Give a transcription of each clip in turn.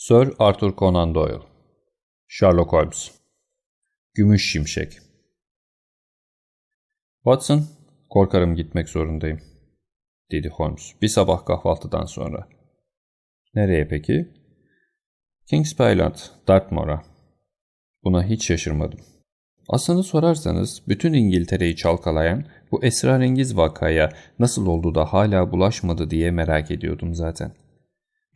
Sir Arthur Conan Doyle Sherlock Holmes Gümüş Şimşek Watson, korkarım gitmek zorundayım, dedi Holmes bir sabah kahvaltıdan sonra. Nereye peki? Kings Island, Dartmoor'a. Buna hiç şaşırmadım. Aslını sorarsanız bütün İngiltere'yi çalkalayan bu esrarengiz vakaya nasıl oldu da hala bulaşmadı diye merak ediyordum zaten.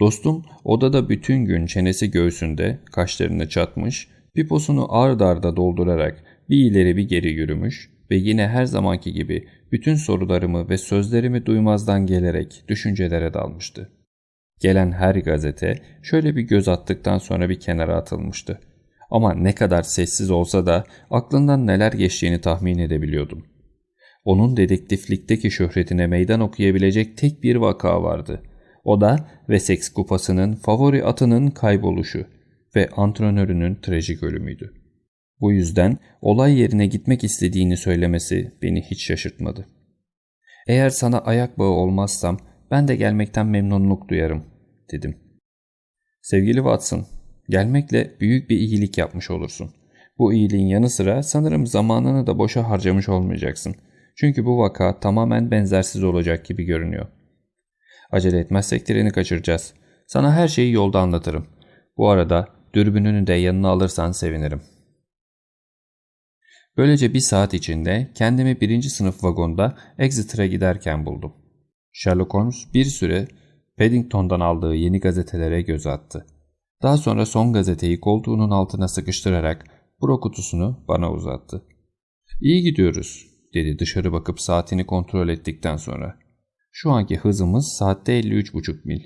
Dostum odada bütün gün çenesi göğsünde, kaşlarını çatmış, piposunu ard arda doldurarak bir ileri bir geri yürümüş ve yine her zamanki gibi bütün sorularımı ve sözlerimi duymazdan gelerek düşüncelere dalmıştı. Gelen her gazete şöyle bir göz attıktan sonra bir kenara atılmıştı. Ama ne kadar sessiz olsa da aklından neler geçtiğini tahmin edebiliyordum. Onun dedektiflikteki şöhretine meydan okuyabilecek tek bir vaka vardı. O da Wessex kupasının favori atının kayboluşu ve antrenörünün trajik ölümüydü. Bu yüzden olay yerine gitmek istediğini söylemesi beni hiç şaşırtmadı. Eğer sana ayak bağı olmazsam ben de gelmekten memnunluk duyarım, dedim. Sevgili Watson, gelmekle büyük bir iyilik yapmış olursun. Bu iyiliğin yanı sıra sanırım zamanını da boşa harcamış olmayacaksın. Çünkü bu vaka tamamen benzersiz olacak gibi görünüyor. Acele etmezsek treni kaçıracağız. Sana her şeyi yolda anlatırım. Bu arada dürbününü de yanına alırsan sevinirim. Böylece bir saat içinde kendimi birinci sınıf vagonda Exeter'a giderken buldum. Sherlock Holmes bir süre Paddington'dan aldığı yeni gazetelere göz attı. Daha sonra son gazeteyi koltuğunun altına sıkıştırarak buro kutusunu bana uzattı. İyi gidiyoruz dedi dışarı bakıp saatini kontrol ettikten sonra. Şu anki hızımız saatte 53,5 mil.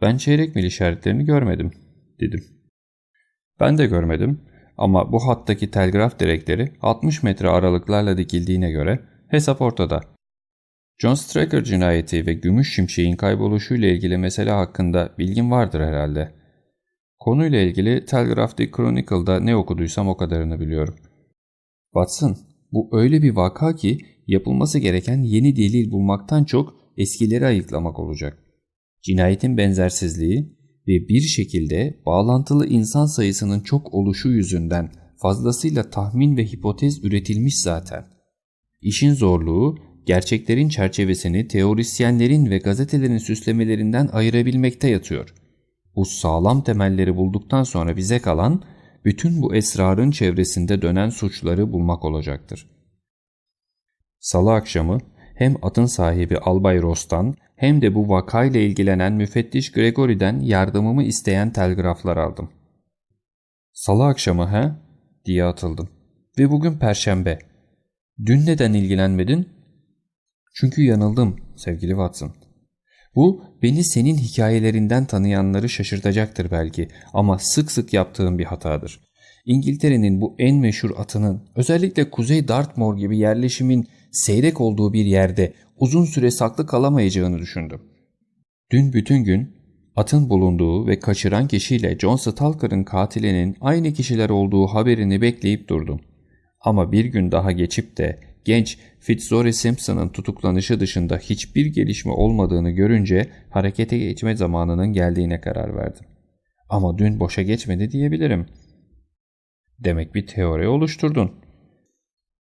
Ben çeyrek mil işaretlerini görmedim dedim. Ben de görmedim ama bu hattaki telgraf direkleri 60 metre aralıklarla dikildiğine göre hesap ortada. John Straker cinayeti ve Gümüş Şimşek'in kayboluşuyla ilgili mesele hakkında bilgin vardır herhalde. Konuyla ilgili Telegraph The Chronicle'da ne okuduysam o kadarını biliyorum. Watson, bu öyle bir vaka ki yapılması gereken yeni delil bulmaktan çok eskileri ayıklamak olacak. Cinayetin benzersizliği ve bir şekilde bağlantılı insan sayısının çok oluşu yüzünden fazlasıyla tahmin ve hipotez üretilmiş zaten. İşin zorluğu gerçeklerin çerçevesini teorisyenlerin ve gazetelerin süslemelerinden ayırabilmekte yatıyor. Bu sağlam temelleri bulduktan sonra bize kalan bütün bu esrarın çevresinde dönen suçları bulmak olacaktır. Salı akşamı hem atın sahibi Albay Ros'tan hem de bu vakayla ilgilenen müfettiş Gregory'den yardımımı isteyen telgraflar aldım. Salı akşamı he? diye atıldım. Ve bugün perşembe. Dün neden ilgilenmedin? Çünkü yanıldım sevgili Watson. Bu beni senin hikayelerinden tanıyanları şaşırtacaktır belki ama sık sık yaptığım bir hatadır. İngiltere'nin bu en meşhur atının özellikle Kuzey Dartmoor gibi yerleşimin seyrek olduğu bir yerde uzun süre saklı kalamayacağını düşündüm. Dün bütün gün atın bulunduğu ve kaçıran kişiyle John Stalker'ın katilinin aynı kişiler olduğu haberini bekleyip durdum. Ama bir gün daha geçip de genç Fitzroy Simpson'ın tutuklanışı dışında hiçbir gelişme olmadığını görünce harekete geçme zamanının geldiğine karar verdim. Ama dün boşa geçmedi diyebilirim. Demek bir teori oluşturdun.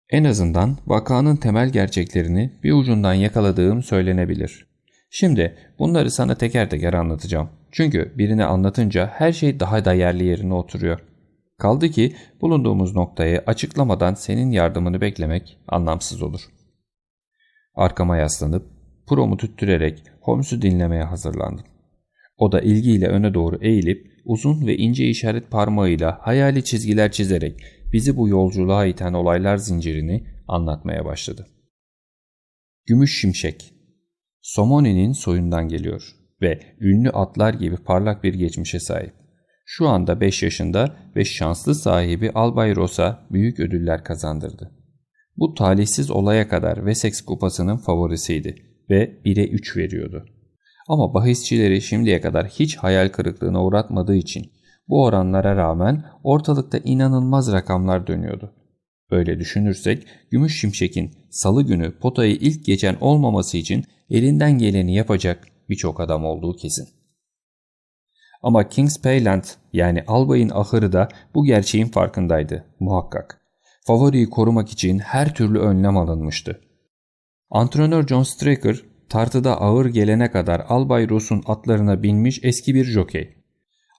En azından vakanın temel gerçeklerini bir ucundan yakaladığım söylenebilir. Şimdi bunları sana teker teker anlatacağım. Çünkü birini anlatınca her şey daha da yerli yerine oturuyor. Kaldı ki bulunduğumuz noktayı açıklamadan senin yardımını beklemek anlamsız olur. Arkama yaslanıp promu tüttürerek Holmes'u dinlemeye hazırlandım. O da ilgiyle öne doğru eğilip uzun ve ince işaret parmağıyla hayali çizgiler çizerek bizi bu yolculuğa iten olaylar zincirini anlatmaya başladı. Gümüş Şimşek Somoni'nin soyundan geliyor ve ünlü atlar gibi parlak bir geçmişe sahip. Şu anda 5 yaşında ve şanslı sahibi Albay Rosa büyük ödüller kazandırdı. Bu talihsiz olaya kadar Wessex kupasının favorisiydi ve 1'e 3 veriyordu. Ama bahisçileri şimdiye kadar hiç hayal kırıklığına uğratmadığı için bu oranlara rağmen ortalıkta inanılmaz rakamlar dönüyordu. Böyle düşünürsek Gümüş Şimşek'in salı günü potayı ilk geçen olmaması için elinden geleni yapacak birçok adam olduğu kesin. Ama Kings Payland yani albayın ahırı da bu gerçeğin farkındaydı muhakkak. Favoriyi korumak için her türlü önlem alınmıştı. Antrenör John Straker tartıda ağır gelene kadar Albay Ross'un atlarına binmiş eski bir jokey.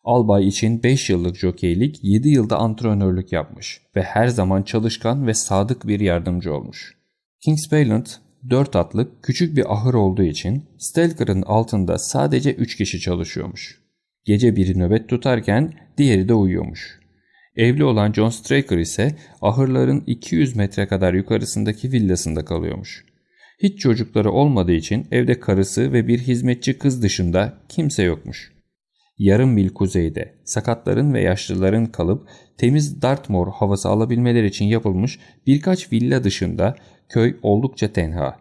Albay için 5 yıllık jokeylik 7 yılda antrenörlük yapmış ve her zaman çalışkan ve sadık bir yardımcı olmuş. Kings Payland 4 atlık küçük bir ahır olduğu için Stelker'ın altında sadece 3 kişi çalışıyormuş. Gece biri nöbet tutarken diğeri de uyuyormuş. Evli olan John Straker ise ahırların 200 metre kadar yukarısındaki villasında kalıyormuş. Hiç çocukları olmadığı için evde karısı ve bir hizmetçi kız dışında kimse yokmuş. Yarım mil kuzeyde sakatların ve yaşlıların kalıp temiz Dartmoor havası alabilmeleri için yapılmış birkaç villa dışında köy oldukça tenha.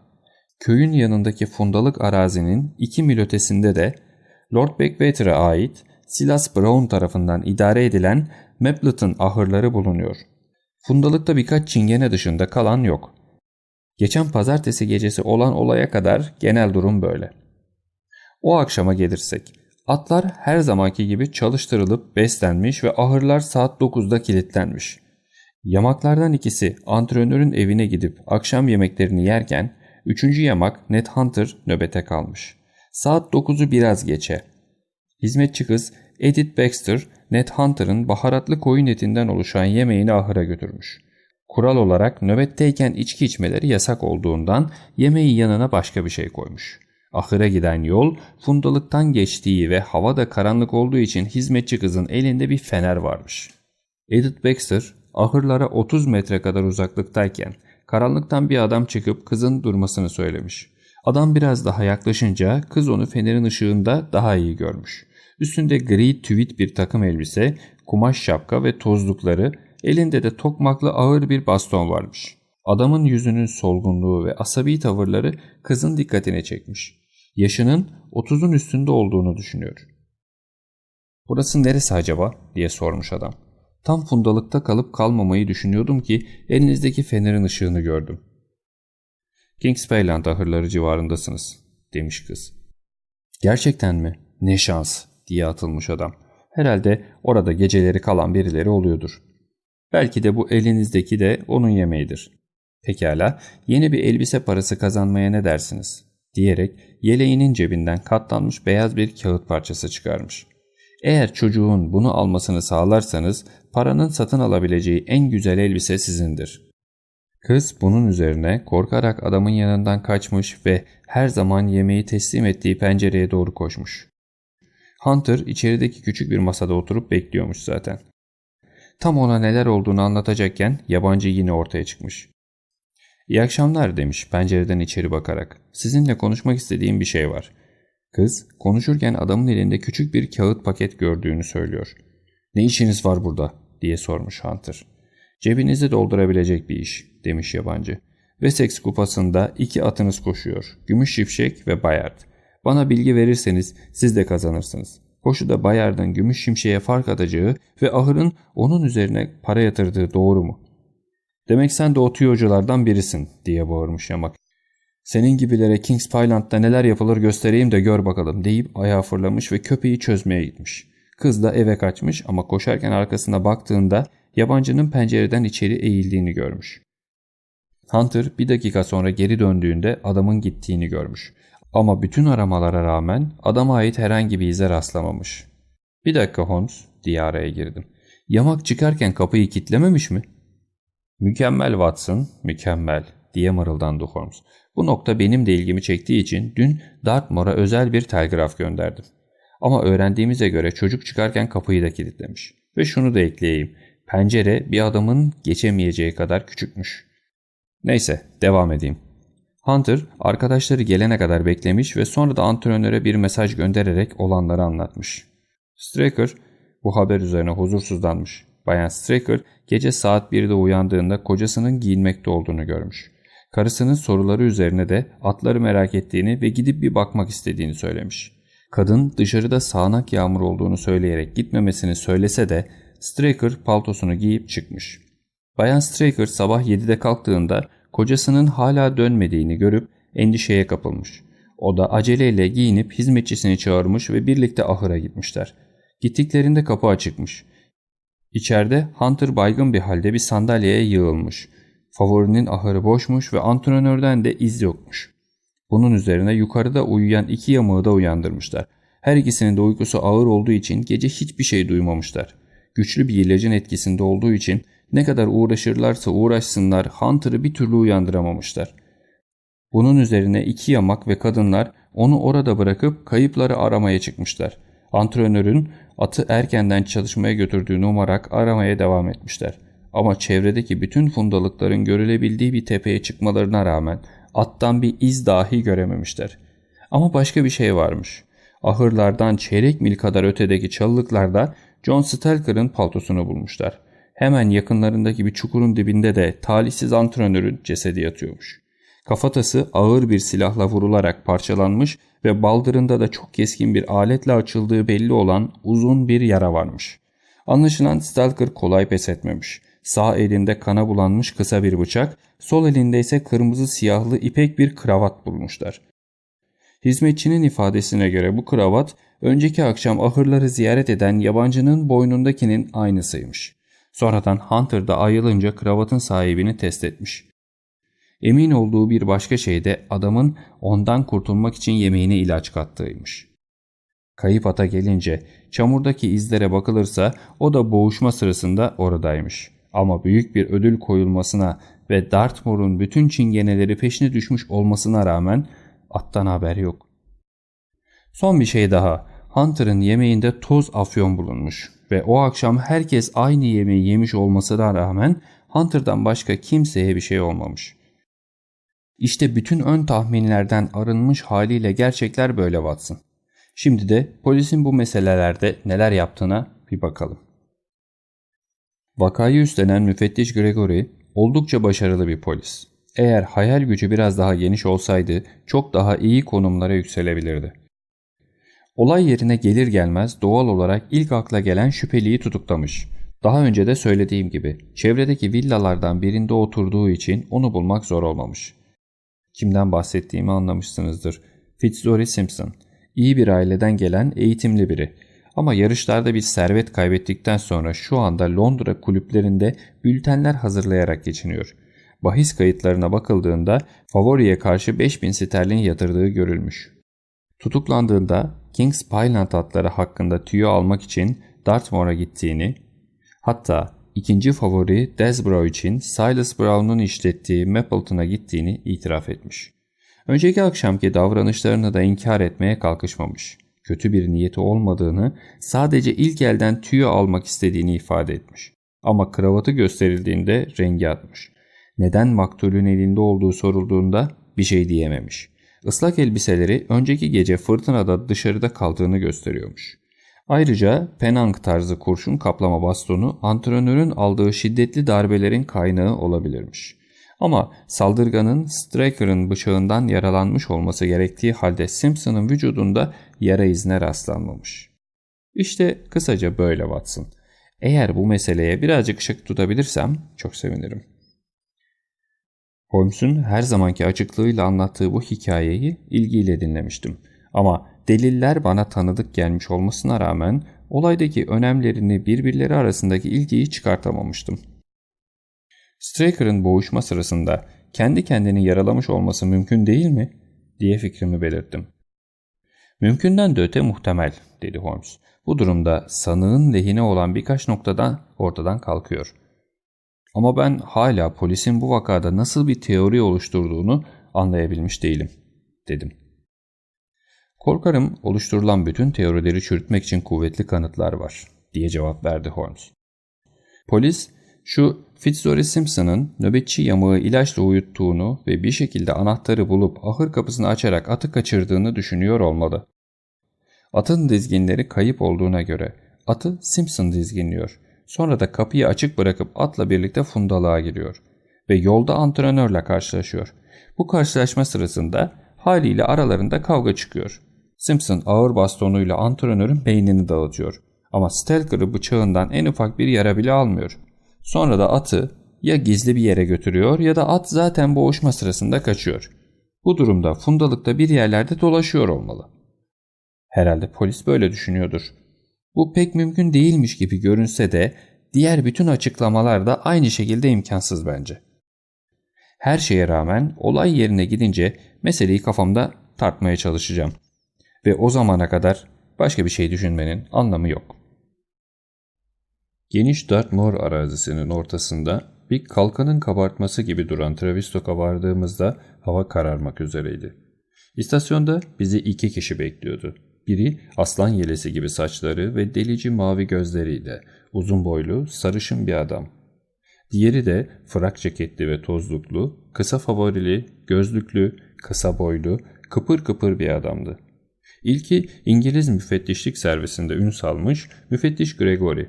Köyün yanındaki fundalık arazinin iki mil ötesinde de Lord Backwater'a ait Silas Brown tarafından idare edilen Mapleton ahırları bulunuyor. Fundalıkta birkaç çingene dışında kalan yok. Geçen pazartesi gecesi olan olaya kadar genel durum böyle. O akşama gelirsek, atlar her zamanki gibi çalıştırılıp beslenmiş ve ahırlar saat 9'da kilitlenmiş. Yamaklardan ikisi antrenörün evine gidip akşam yemeklerini yerken, üçüncü yamak Ned Hunter nöbete kalmış. Saat 9'u biraz geçe. Hizmetçi kız Edith Baxter, Ned Hunter'ın baharatlı koyun etinden oluşan yemeğini ahıra götürmüş. Kural olarak nöbetteyken içki içmeleri yasak olduğundan yemeği yanına başka bir şey koymuş. Ahıra giden yol fundalıktan geçtiği ve hava da karanlık olduğu için hizmetçi kızın elinde bir fener varmış. Edith Baxter ahırlara 30 metre kadar uzaklıktayken karanlıktan bir adam çıkıp kızın durmasını söylemiş. Adam biraz daha yaklaşınca kız onu fenerin ışığında daha iyi görmüş. Üstünde gri tüvit bir takım elbise, kumaş şapka ve tozlukları, elinde de tokmaklı ağır bir baston varmış. Adamın yüzünün solgunluğu ve asabi tavırları kızın dikkatini çekmiş. Yaşının 30'un üstünde olduğunu düşünüyor. ''Burası neresi acaba?'' diye sormuş adam. Tam fundalıkta kalıp kalmamayı düşünüyordum ki elinizdeki fenerin ışığını gördüm. Kingspayland ahırları civarındasınız, demiş kız. Gerçekten mi? Ne şans, diye atılmış adam. Herhalde orada geceleri kalan birileri oluyordur. Belki de bu elinizdeki de onun yemeğidir. Pekala, yeni bir elbise parası kazanmaya ne dersiniz? diyerek yeleğinin cebinden katlanmış beyaz bir kağıt parçası çıkarmış. Eğer çocuğun bunu almasını sağlarsanız paranın satın alabileceği en güzel elbise sizindir. Kız bunun üzerine korkarak adamın yanından kaçmış ve her zaman yemeği teslim ettiği pencereye doğru koşmuş. Hunter içerideki küçük bir masada oturup bekliyormuş zaten. Tam ona neler olduğunu anlatacakken yabancı yine ortaya çıkmış. İyi akşamlar demiş pencereden içeri bakarak. Sizinle konuşmak istediğim bir şey var. Kız konuşurken adamın elinde küçük bir kağıt paket gördüğünü söylüyor. Ne işiniz var burada diye sormuş Hunter. Cebinizi doldurabilecek bir iş demiş yabancı. Wessex kupasında iki atınız koşuyor. Gümüş Şifşek ve Bayard. Bana bilgi verirseniz siz de kazanırsınız. Koşuda Bayard'ın Gümüş Şimşek'e fark atacağı ve ahırın onun üzerine para yatırdığı doğru mu? Demek sen de o tüyoculardan birisin diye bağırmış yamak. Senin gibilere Kings Pyland'da neler yapılır göstereyim de gör bakalım deyip ayağa fırlamış ve köpeği çözmeye gitmiş. Kız da eve kaçmış ama koşarken arkasına baktığında yabancının pencereden içeri eğildiğini görmüş. Hunter bir dakika sonra geri döndüğünde adamın gittiğini görmüş. Ama bütün aramalara rağmen adama ait herhangi bir ize rastlamamış. Bir dakika Holmes diye araya girdim. Yamak çıkarken kapıyı kitlememiş mi? Mükemmel Watson, mükemmel diye mırıldandı Holmes. Bu nokta benim de ilgimi çektiği için dün Dartmoor'a özel bir telgraf gönderdim. Ama öğrendiğimize göre çocuk çıkarken kapıyı da kilitlemiş. Ve şunu da ekleyeyim. Pencere bir adamın geçemeyeceği kadar küçükmüş. Neyse devam edeyim. Hunter arkadaşları gelene kadar beklemiş ve sonra da antrenöre bir mesaj göndererek olanları anlatmış. Straker bu haber üzerine huzursuzlanmış. Bayan Straker gece saat 1'de uyandığında kocasının giyinmekte olduğunu görmüş. Karısının soruları üzerine de atları merak ettiğini ve gidip bir bakmak istediğini söylemiş. Kadın dışarıda sağanak yağmur olduğunu söyleyerek gitmemesini söylese de Straker paltosunu giyip çıkmış. Bayan Straker sabah 7'de kalktığında kocasının hala dönmediğini görüp endişeye kapılmış. O da aceleyle giyinip hizmetçisini çağırmış ve birlikte ahıra gitmişler. Gittiklerinde kapı açıkmış. İçeride Hunter baygın bir halde bir sandalyeye yığılmış. Favorinin ahırı boşmuş ve antrenörden de iz yokmuş. Bunun üzerine yukarıda uyuyan iki yamağı da uyandırmışlar. Her ikisinin de uykusu ağır olduğu için gece hiçbir şey duymamışlar. Güçlü bir ilacın etkisinde olduğu için ne kadar uğraşırlarsa uğraşsınlar Hunter'ı bir türlü uyandıramamışlar. Bunun üzerine iki yamak ve kadınlar onu orada bırakıp kayıpları aramaya çıkmışlar. Antrenörün atı erkenden çalışmaya götürdüğünü umarak aramaya devam etmişler. Ama çevredeki bütün fundalıkların görülebildiği bir tepeye çıkmalarına rağmen attan bir iz dahi görememişler. Ama başka bir şey varmış. Ahırlardan çeyrek mil kadar ötedeki çalılıklarda John Stelker'ın paltosunu bulmuşlar. Hemen yakınlarındaki bir çukurun dibinde de talihsiz antrenörün cesedi yatıyormuş. Kafatası ağır bir silahla vurularak parçalanmış ve baldırında da çok keskin bir aletle açıldığı belli olan uzun bir yara varmış. Anlaşılan Stalker kolay pes etmemiş. Sağ elinde kana bulanmış kısa bir bıçak, sol elinde ise kırmızı siyahlı ipek bir kravat bulmuşlar. Hizmetçinin ifadesine göre bu kravat önceki akşam ahırları ziyaret eden yabancının boynundakinin aynısıymış. Sonradan Hunter da ayılınca kravatın sahibini test etmiş. Emin olduğu bir başka şey de adamın ondan kurtulmak için yemeğine ilaç kattığıymış. Kayıp ata gelince çamurdaki izlere bakılırsa o da boğuşma sırasında oradaymış. Ama büyük bir ödül koyulmasına ve Dartmoor'un bütün çingeneleri peşine düşmüş olmasına rağmen attan haber yok. Son bir şey daha. Hunter'ın yemeğinde toz afyon bulunmuş ve o akşam herkes aynı yemeği yemiş olmasına rağmen Hunter'dan başka kimseye bir şey olmamış. İşte bütün ön tahminlerden arınmış haliyle gerçekler böyle Watson. Şimdi de polisin bu meselelerde neler yaptığına bir bakalım. Vakayı üstlenen müfettiş Gregory oldukça başarılı bir polis. Eğer hayal gücü biraz daha geniş olsaydı çok daha iyi konumlara yükselebilirdi. Olay yerine gelir gelmez doğal olarak ilk akla gelen şüpheliyi tutuklamış. Daha önce de söylediğim gibi çevredeki villalardan birinde oturduğu için onu bulmak zor olmamış. Kimden bahsettiğimi anlamışsınızdır. Fitzroy Simpson. İyi bir aileden gelen eğitimli biri. Ama yarışlarda bir servet kaybettikten sonra şu anda Londra kulüplerinde bültenler hazırlayarak geçiniyor. Bahis kayıtlarına bakıldığında favoriye karşı 5000 sterlin yatırdığı görülmüş. Tutuklandığında Kings Pyland atları hakkında tüyo almak için Dartmoor'a gittiğini, hatta ikinci favori Desborough için Silas Brown'un işlettiği Mapleton'a gittiğini itiraf etmiş. Önceki akşamki davranışlarını da inkar etmeye kalkışmamış. Kötü bir niyeti olmadığını, sadece ilk elden tüyo almak istediğini ifade etmiş. Ama kravatı gösterildiğinde rengi atmış. Neden maktulün elinde olduğu sorulduğunda bir şey diyememiş. Islak elbiseleri önceki gece fırtınada dışarıda kaldığını gösteriyormuş. Ayrıca Penang tarzı kurşun kaplama bastonu antrenörün aldığı şiddetli darbelerin kaynağı olabilirmiş. Ama saldırganın Straker'ın bıçağından yaralanmış olması gerektiği halde Simpson'ın vücudunda yara izine rastlanmamış. İşte kısaca böyle Watson. Eğer bu meseleye birazcık ışık tutabilirsem çok sevinirim. Holmes'un her zamanki açıklığıyla anlattığı bu hikayeyi ilgiyle dinlemiştim. Ama deliller bana tanıdık gelmiş olmasına rağmen olaydaki önemlerini birbirleri arasındaki ilgiyi çıkartamamıştım. Straker'ın boğuşma sırasında kendi kendini yaralamış olması mümkün değil mi? diye fikrimi belirttim. Mümkünden de öte muhtemel, dedi Holmes. Bu durumda sanığın lehine olan birkaç noktadan ortadan kalkıyor. Ama ben hala polisin bu vakada nasıl bir teori oluşturduğunu anlayabilmiş değilim, dedim. Korkarım oluşturulan bütün teorileri çürütmek için kuvvetli kanıtlar var, diye cevap verdi Holmes. Polis, şu Fitzroy Simpson'ın nöbetçi yamağı ilaçla uyuttuğunu ve bir şekilde anahtarı bulup ahır kapısını açarak atı kaçırdığını düşünüyor olmalı. Atın dizginleri kayıp olduğuna göre atı Simpson dizginliyor. Sonra da kapıyı açık bırakıp atla birlikte fundalığa giriyor. Ve yolda antrenörle karşılaşıyor. Bu karşılaşma sırasında haliyle aralarında kavga çıkıyor. Simpson ağır bastonuyla antrenörün beynini dağıtıyor. Ama Stelker'ı bıçağından en ufak bir yara bile almıyor. Sonra da atı ya gizli bir yere götürüyor ya da at zaten boğuşma sırasında kaçıyor. Bu durumda fundalıkta bir yerlerde dolaşıyor olmalı. Herhalde polis böyle düşünüyordur. Bu pek mümkün değilmiş gibi görünse de diğer bütün açıklamalar da aynı şekilde imkansız bence. Her şeye rağmen olay yerine gidince meseleyi kafamda tartmaya çalışacağım. Ve o zamana kadar başka bir şey düşünmenin anlamı yok. Geniş Dartmoor arazisinin ortasında bir kalkanın kabartması gibi duran Travistok'a vardığımızda hava kararmak üzereydi. İstasyonda bizi iki kişi bekliyordu. Biri aslan yelesi gibi saçları ve delici mavi gözleriyle uzun boylu, sarışın bir adam. Diğeri de frak ceketli ve tozluklu, kısa favorili, gözlüklü, kısa boylu, kıpır kıpır bir adamdı. İlki İngiliz müfettişlik servisinde ün salmış müfettiş Gregory.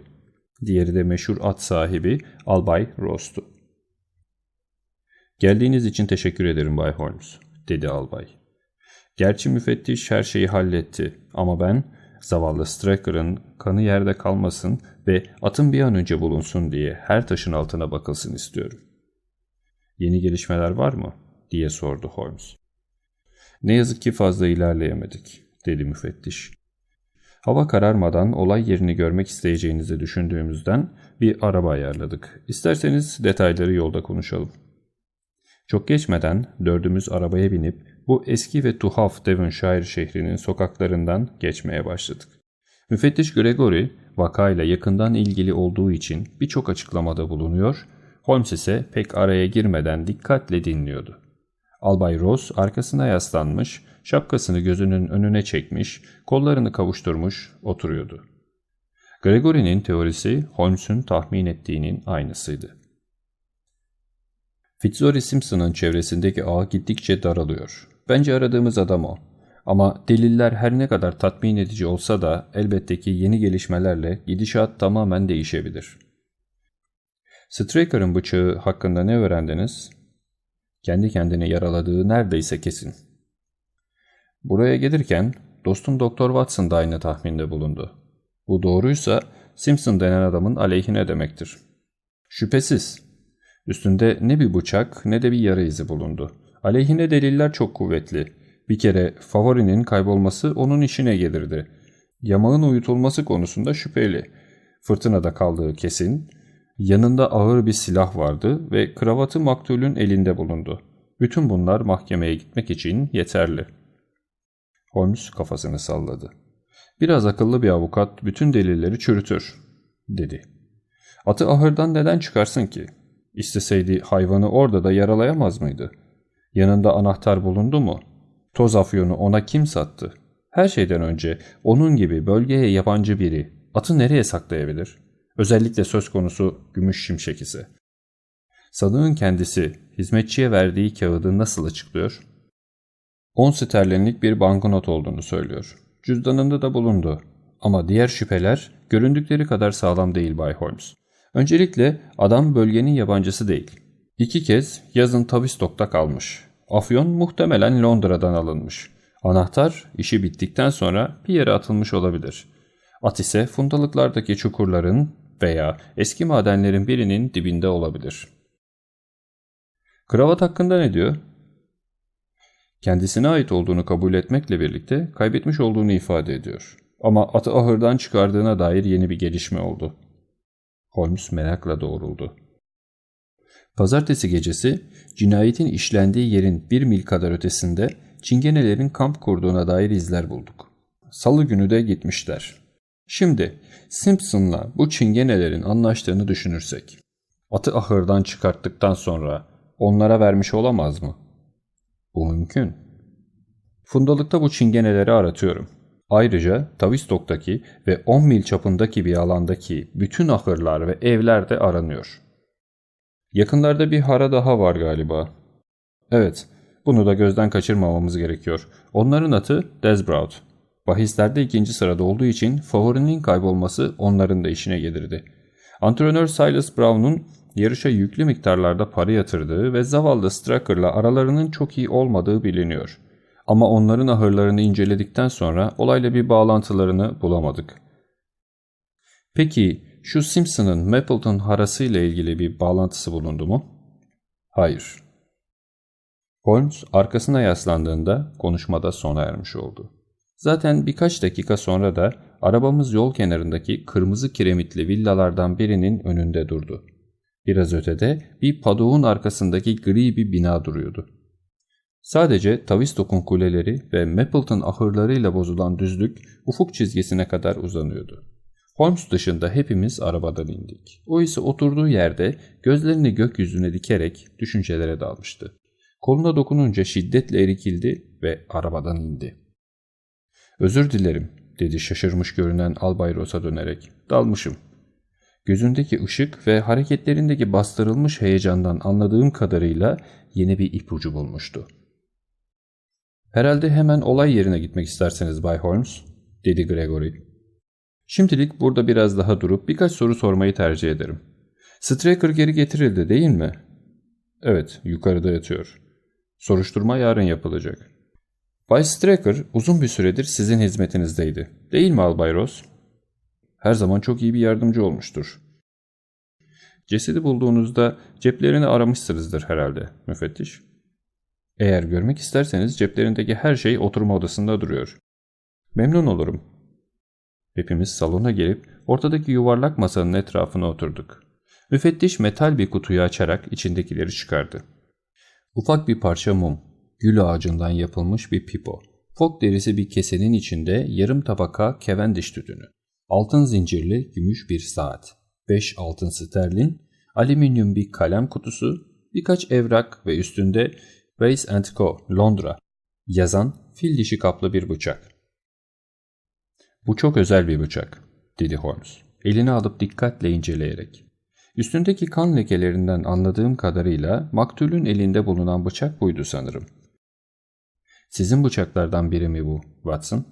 Diğeri de meşhur at sahibi Albay Rost'u. Geldiğiniz için teşekkür ederim Bay Holmes, dedi albay. Gerçi müfettiş her şeyi halletti ama ben zavallı Stracker'ın kanı yerde kalmasın ve atın bir an önce bulunsun diye her taşın altına bakılsın istiyorum. Yeni gelişmeler var mı? diye sordu Holmes. Ne yazık ki fazla ilerleyemedik, dedi müfettiş. Hava kararmadan olay yerini görmek isteyeceğinizi düşündüğümüzden bir araba ayarladık. İsterseniz detayları yolda konuşalım. Çok geçmeden dördümüz arabaya binip bu eski ve tuhaf Devonshire şehrinin sokaklarından geçmeye başladık. Müfettiş Gregory vakayla yakından ilgili olduğu için birçok açıklamada bulunuyor, Holmes ise pek araya girmeden dikkatle dinliyordu. Albay Ross arkasına yaslanmış, şapkasını gözünün önüne çekmiş, kollarını kavuşturmuş oturuyordu. Gregory'nin teorisi Holmes'un tahmin ettiğinin aynısıydı. Fitzroy Simpson'ın çevresindeki ağ gittikçe daralıyor. Bence aradığımız adam o. Ama deliller her ne kadar tatmin edici olsa da elbette ki yeni gelişmelerle gidişat tamamen değişebilir. Straker'ın bıçağı hakkında ne öğrendiniz? Kendi kendine yaraladığı neredeyse kesin. Buraya gelirken dostum Doktor Watson da aynı tahminde bulundu. Bu doğruysa Simpson denen adamın aleyhine demektir. Şüphesiz. Üstünde ne bir bıçak ne de bir yara izi bulundu. Aleyhine deliller çok kuvvetli. Bir kere favorinin kaybolması onun işine gelirdi. Yamağın uyutulması konusunda şüpheli. Fırtınada kaldığı kesin. Yanında ağır bir silah vardı ve kravatı maktulün elinde bulundu. Bütün bunlar mahkemeye gitmek için yeterli. Holmes kafasını salladı. Biraz akıllı bir avukat bütün delilleri çürütür, dedi. Atı ahırdan neden çıkarsın ki? İsteseydi hayvanı orada da yaralayamaz mıydı? Yanında anahtar bulundu mu? Toz afyonu ona kim sattı? Her şeyden önce onun gibi bölgeye yabancı biri atı nereye saklayabilir? Özellikle söz konusu gümüş şimşek ise. Sadığın kendisi hizmetçiye verdiği kağıdı nasıl açıklıyor? 10 sterlinlik bir banknot olduğunu söylüyor. Cüzdanında da bulundu. Ama diğer şüpheler göründükleri kadar sağlam değil Bay Holmes. Öncelikle adam bölgenin yabancısı değil. İki kez yazın Tavistock'ta kalmış. Afyon muhtemelen Londra'dan alınmış. Anahtar işi bittikten sonra bir yere atılmış olabilir. At ise fundalıklardaki çukurların veya eski madenlerin birinin dibinde olabilir. Kravat hakkında ne diyor? Kendisine ait olduğunu kabul etmekle birlikte kaybetmiş olduğunu ifade ediyor. Ama atı ahırdan çıkardığına dair yeni bir gelişme oldu. Holmes merakla doğruldu. Pazartesi gecesi cinayetin işlendiği yerin bir mil kadar ötesinde çingenelerin kamp kurduğuna dair izler bulduk. Salı günü de gitmişler. Şimdi Simpson'la bu çingenelerin anlaştığını düşünürsek, atı ahırdan çıkarttıktan sonra onlara vermiş olamaz mı? Bu mümkün. Fundalıkta bu çingeneleri aratıyorum. Ayrıca Tavistock'taki ve 10 mil çapındaki bir alandaki bütün ahırlar ve evler de aranıyor. Yakınlarda bir hara daha var galiba. Evet, bunu da gözden kaçırmamamız gerekiyor. Onların atı Desbrout. Bahislerde ikinci sırada olduğu için favorinin kaybolması onların da işine gelirdi. Antrenör Silas Brown'un yarışa yüklü miktarlarda para yatırdığı ve zavallı Stracker'la aralarının çok iyi olmadığı biliniyor. Ama onların ahırlarını inceledikten sonra olayla bir bağlantılarını bulamadık. Peki şu Simpson'ın Mapleton harası ile ilgili bir bağlantısı bulundu mu? Hayır. Holmes arkasına yaslandığında konuşmada sona ermiş oldu. Zaten birkaç dakika sonra da arabamız yol kenarındaki kırmızı kiremitli villalardan birinin önünde durdu. Biraz ötede bir padoğun arkasındaki gri bir bina duruyordu. Sadece Tavistock'un kuleleri ve Mapleton ahırlarıyla bozulan düzlük ufuk çizgisine kadar uzanıyordu. Holmes dışında hepimiz arabadan indik. O ise oturduğu yerde gözlerini gökyüzüne dikerek düşüncelere dalmıştı. Koluna dokununca şiddetle erikildi ve arabadan indi. ''Özür dilerim.'' dedi şaşırmış görünen Albay Ross'a dönerek. ''Dalmışım. Gözündeki ışık ve hareketlerindeki bastırılmış heyecandan anladığım kadarıyla yeni bir ipucu bulmuştu. ''Herhalde hemen olay yerine gitmek isterseniz Bay Holmes.'' dedi Gregory. ''Şimdilik burada biraz daha durup birkaç soru sormayı tercih ederim. Straker geri getirildi değil mi?'' ''Evet, yukarıda yatıyor. Soruşturma yarın yapılacak.'' Bay Straker uzun bir süredir sizin hizmetinizdeydi. Değil mi Albay Ross? Her zaman çok iyi bir yardımcı olmuştur. Cesedi bulduğunuzda ceplerini aramışsınızdır herhalde müfettiş. Eğer görmek isterseniz ceplerindeki her şey oturma odasında duruyor. Memnun olurum. Hepimiz salona gelip ortadaki yuvarlak masanın etrafına oturduk. Müfettiş metal bir kutuyu açarak içindekileri çıkardı. Ufak bir parça mum, gül ağacından yapılmış bir pipo, fok derisi bir kesenin içinde yarım tabaka kevendiş tütünü, altın zincirli gümüş bir saat, 5 altın sterlin, alüminyum bir kalem kutusu, birkaç evrak ve üstünde Race Co. Londra yazan fil dişi kaplı bir bıçak. Bu çok özel bir bıçak, dedi Holmes, elini alıp dikkatle inceleyerek. Üstündeki kan lekelerinden anladığım kadarıyla maktulün elinde bulunan bıçak buydu sanırım. Sizin bıçaklardan biri mi bu, Watson?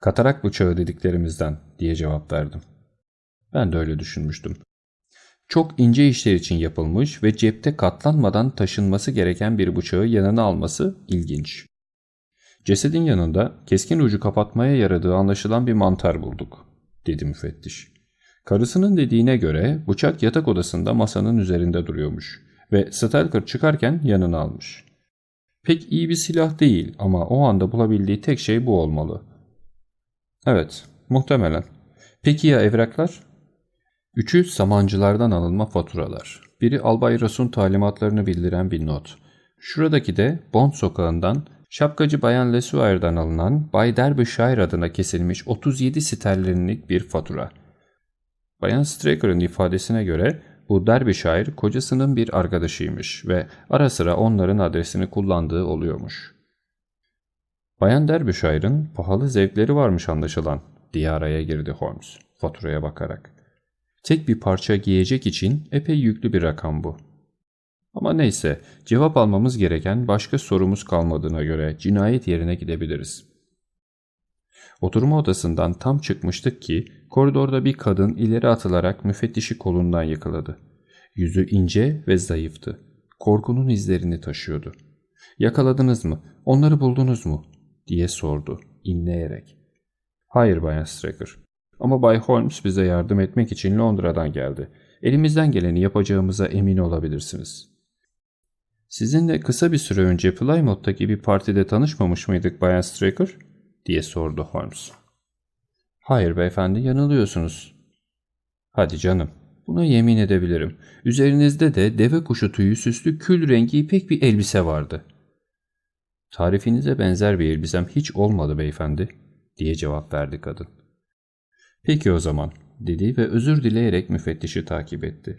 Katarak bıçağı dediklerimizden diye cevap verdim. Ben de öyle düşünmüştüm. Çok ince işler için yapılmış ve cepte katlanmadan taşınması gereken bir bıçağı yanına alması ilginç. Cesedin yanında keskin ucu kapatmaya yaradığı anlaşılan bir mantar bulduk, dedi müfettiş. Karısının dediğine göre bıçak yatak odasında masanın üzerinde duruyormuş ve Stalker çıkarken yanına almış. Pek iyi bir silah değil ama o anda bulabildiği tek şey bu olmalı. Evet, muhtemelen. Peki ya evraklar? Üçü samancılardan alınma faturalar. Biri Albay Ras'un talimatlarını bildiren bir not. Şuradaki de Bond sokağından şapkacı Bayan Lesuair'dan alınan Bay Derbyshire adına kesilmiş 37 sterlinlik bir fatura. Bayan Straker'ın ifadesine göre bu Derbyshire kocasının bir arkadaşıymış ve ara sıra onların adresini kullandığı oluyormuş. Bayan Derbyshire'ın pahalı zevkleri varmış anlaşılan diye araya girdi Holmes faturaya bakarak. Tek bir parça giyecek için epey yüklü bir rakam bu. Ama neyse cevap almamız gereken başka sorumuz kalmadığına göre cinayet yerine gidebiliriz. Oturma odasından tam çıkmıştık ki koridorda bir kadın ileri atılarak müfettişi kolundan yakaladı. Yüzü ince ve zayıftı. Korkunun izlerini taşıyordu. ''Yakaladınız mı? Onları buldunuz mu?'' diye sordu inleyerek. ''Hayır Bayan Straker. Ama Bay Holmes bize yardım etmek için Londra'dan geldi. Elimizden geleni yapacağımıza emin olabilirsiniz.'' ''Sizinle kısa bir süre önce Plymouth'taki bir partide tanışmamış mıydık Bayan Straker?'' diye sordu Holmes. ''Hayır beyefendi yanılıyorsunuz.'' ''Hadi canım buna yemin edebilirim. Üzerinizde de deve kuşu tüyü süslü kül rengi ipek bir elbise vardı.'' ''Tarifinize benzer bir elbisem hiç olmadı beyefendi.'' diye cevap verdi kadın. ''Peki o zaman.'' dedi ve özür dileyerek müfettişi takip etti.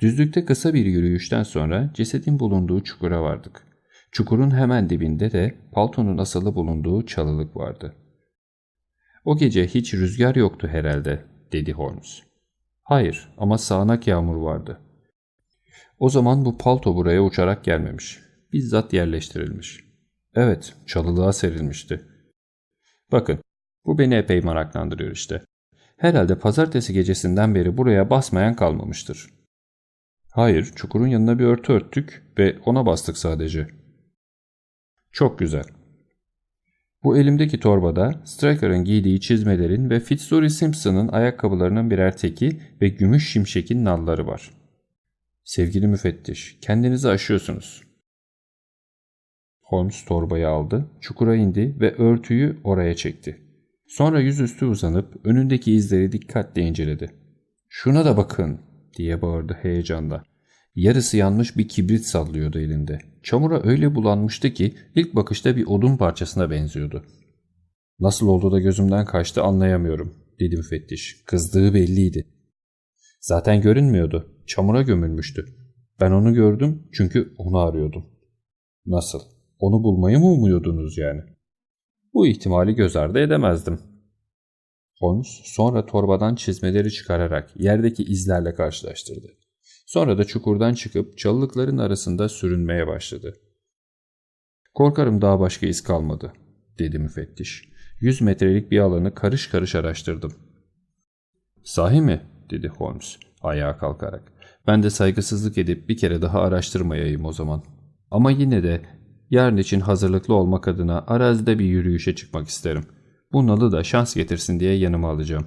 Düzlükte kısa bir yürüyüşten sonra cesedin bulunduğu çukura vardık. Çukurun hemen dibinde de paltonun asılı bulunduğu çalılık vardı. O gece hiç rüzgar yoktu herhalde, dedi Holmes. Hayır ama sağanak yağmur vardı. O zaman bu palto buraya uçarak gelmemiş. Bizzat yerleştirilmiş. Evet, çalılığa serilmişti. Bakın, bu beni epey meraklandırıyor işte. Herhalde pazartesi gecesinden beri buraya basmayan kalmamıştır. Hayır, çukurun yanına bir örtü örttük ve ona bastık sadece. Çok güzel. Bu elimdeki torbada Striker'ın giydiği çizmelerin ve Fitzroy Simpson'ın ayakkabılarının birer teki ve gümüş şimşekin nalları var. Sevgili müfettiş, kendinizi aşıyorsunuz. Holmes torbayı aldı, çukura indi ve örtüyü oraya çekti. Sonra yüzüstü uzanıp önündeki izleri dikkatle inceledi. ''Şuna da bakın!'' Diye bağırdı heyecanla. Yarısı yanmış bir kibrit sallıyordu elinde. Çamura öyle bulanmıştı ki ilk bakışta bir odun parçasına benziyordu. Nasıl oldu da gözümden kaçtı anlayamıyorum dedi müfettiş. Kızdığı belliydi. Zaten görünmüyordu. Çamura gömülmüştü. Ben onu gördüm çünkü onu arıyordum. Nasıl? Onu bulmayı mı umuyordunuz yani? Bu ihtimali göz ardı edemezdim. Holmes sonra torbadan çizmeleri çıkararak yerdeki izlerle karşılaştırdı. Sonra da çukurdan çıkıp çalılıkların arasında sürünmeye başladı. Korkarım daha başka iz kalmadı, dedi müfettiş. Yüz metrelik bir alanı karış karış araştırdım. Sahi mi? dedi Holmes ayağa kalkarak. Ben de saygısızlık edip bir kere daha araştırmayayım o zaman. Ama yine de yarın için hazırlıklı olmak adına arazide bir yürüyüşe çıkmak isterim. Bu nalı da şans getirsin diye yanıma alacağım.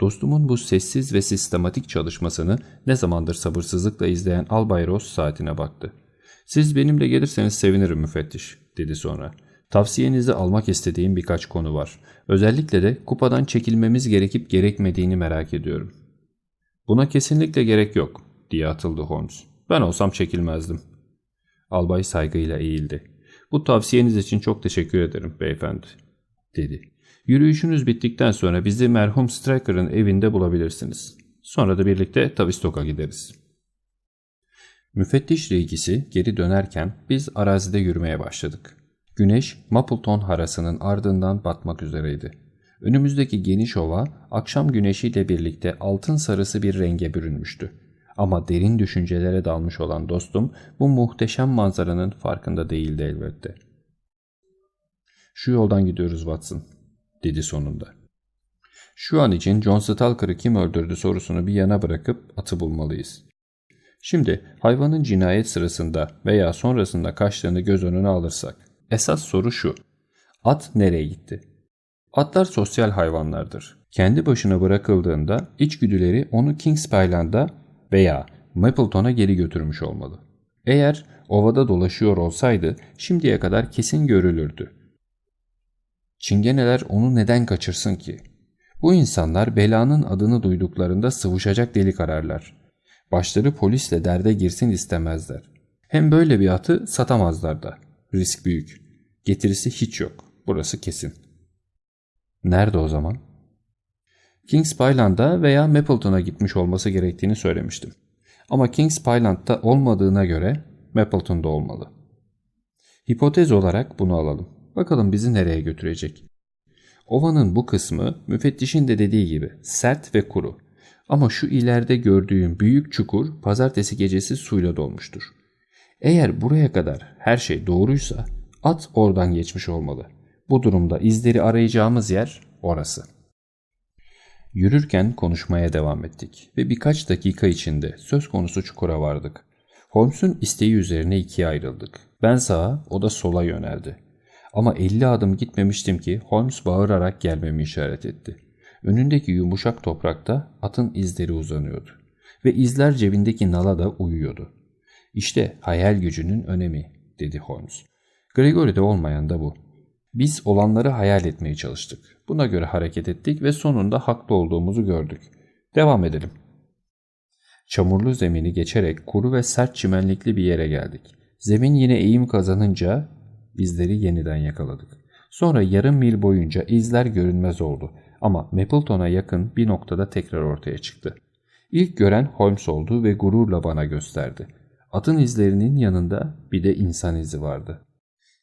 Dostumun bu sessiz ve sistematik çalışmasını ne zamandır sabırsızlıkla izleyen Albay Ross saatine baktı. ''Siz benimle gelirseniz sevinirim müfettiş.'' dedi sonra. ''Tavsiyenizi almak istediğim birkaç konu var. Özellikle de kupadan çekilmemiz gerekip gerekmediğini merak ediyorum.'' ''Buna kesinlikle gerek yok.'' diye atıldı Holmes. ''Ben olsam çekilmezdim.'' Albay saygıyla eğildi. ''Bu tavsiyeniz için çok teşekkür ederim beyefendi.'' Dedi. Yürüyüşünüz bittikten sonra bizi merhum Striker'ın evinde bulabilirsiniz. Sonra da birlikte Tavistock'a gideriz. Müfettiş reygisi geri dönerken biz arazide yürümeye başladık. Güneş Mapleton harasının ardından batmak üzereydi. Önümüzdeki geniş ova akşam güneşiyle birlikte altın sarısı bir renge bürünmüştü. Ama derin düşüncelere dalmış olan dostum bu muhteşem manzaranın farkında değildi elbette. ''Şu yoldan gidiyoruz Watson.'' dedi sonunda. Şu an için John Stalker'ı kim öldürdü sorusunu bir yana bırakıp atı bulmalıyız. Şimdi hayvanın cinayet sırasında veya sonrasında kaçtığını göz önüne alırsak esas soru şu. At nereye gitti? Atlar sosyal hayvanlardır. Kendi başına bırakıldığında içgüdüleri onu Kings Island'a veya Mapleton'a geri götürmüş olmalı. Eğer ovada dolaşıyor olsaydı şimdiye kadar kesin görülürdü. Çingeneler onu neden kaçırsın ki? Bu insanlar belanın adını duyduklarında sıvışacak delik ararlar. Başları polisle derde girsin istemezler. Hem böyle bir atı satamazlar da. Risk büyük. Getirisi hiç yok. Burası kesin. Nerede o zaman? Kings Island'a veya Mapleton'a gitmiş olması gerektiğini söylemiştim. Ama Kings Island'da olmadığına göre Mapleton'da olmalı. Hipotez olarak bunu alalım. Bakalım bizi nereye götürecek. Ovanın bu kısmı müfettişin de dediği gibi sert ve kuru. Ama şu ileride gördüğüm büyük çukur pazartesi gecesi suyla dolmuştur. Eğer buraya kadar her şey doğruysa at oradan geçmiş olmalı. Bu durumda izleri arayacağımız yer orası. Yürürken konuşmaya devam ettik ve birkaç dakika içinde söz konusu çukura vardık. Holmes'un isteği üzerine ikiye ayrıldık. Ben sağa, o da sola yöneldi. Ama 50 adım gitmemiştim ki Holmes bağırarak gelmemi işaret etti. Önündeki yumuşak toprakta atın izleri uzanıyordu. Ve izler cebindeki nala da uyuyordu. İşte hayal gücünün önemi dedi Holmes. Gregory'de olmayan da bu. Biz olanları hayal etmeye çalıştık. Buna göre hareket ettik ve sonunda haklı olduğumuzu gördük. Devam edelim. Çamurlu zemini geçerek kuru ve sert çimenlikli bir yere geldik. Zemin yine eğim kazanınca izleri yeniden yakaladık. Sonra yarım mil boyunca izler görünmez oldu ama Mapleton'a yakın bir noktada tekrar ortaya çıktı. İlk gören Holmes oldu ve gururla bana gösterdi. Atın izlerinin yanında bir de insan izi vardı.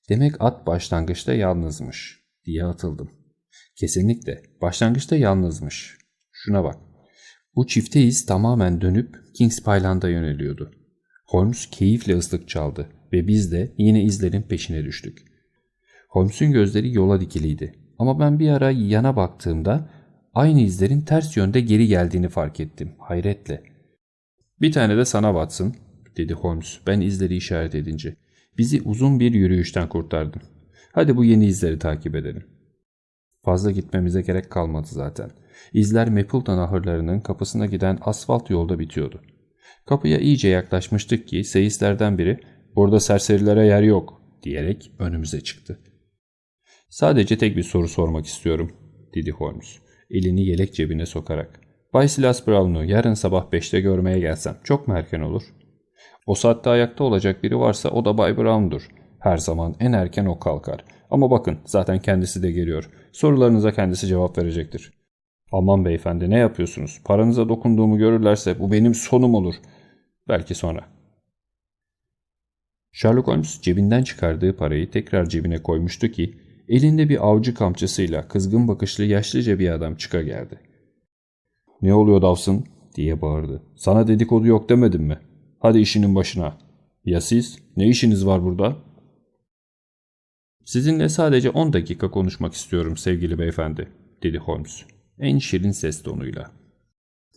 Demek at başlangıçta yalnızmış diye atıldım. Kesinlikle başlangıçta yalnızmış. Şuna bak. Bu çifte iz tamamen dönüp Kings Island'a yöneliyordu. Holmes keyifle ıslık çaldı ve biz de yine izlerin peşine düştük. Holmes'un gözleri yola dikiliydi ama ben bir ara yana baktığımda aynı izlerin ters yönde geri geldiğini fark ettim hayretle. Bir tane de sana batsın dedi Holmes ben izleri işaret edince. Bizi uzun bir yürüyüşten kurtardın. Hadi bu yeni izleri takip edelim. Fazla gitmemize gerek kalmadı zaten. İzler Mapleton ahırlarının kapısına giden asfalt yolda bitiyordu. Kapıya iyice yaklaşmıştık ki seyislerden biri burada serserilere yer yok diyerek önümüze çıktı. Sadece tek bir soru sormak istiyorum, dedi Holmes, elini yelek cebine sokarak. Bay Silas Brown'u yarın sabah beşte görmeye gelsem çok mu erken olur? O saatte ayakta olacak biri varsa o da Bay Brown'dur. Her zaman en erken o kalkar. Ama bakın zaten kendisi de geliyor. Sorularınıza kendisi cevap verecektir. Aman beyefendi ne yapıyorsunuz? Paranıza dokunduğumu görürlerse bu benim sonum olur. Belki sonra. Sherlock Holmes cebinden çıkardığı parayı tekrar cebine koymuştu ki elinde bir avcı kamçısıyla kızgın bakışlı yaşlıca bir adam çıka geldi. ''Ne oluyor Dawson?'' diye bağırdı. ''Sana dedikodu yok demedim mi? Hadi işinin başına. Ya siz? Ne işiniz var burada?'' ''Sizinle sadece 10 dakika konuşmak istiyorum sevgili beyefendi.'' dedi Holmes en şirin ses tonuyla.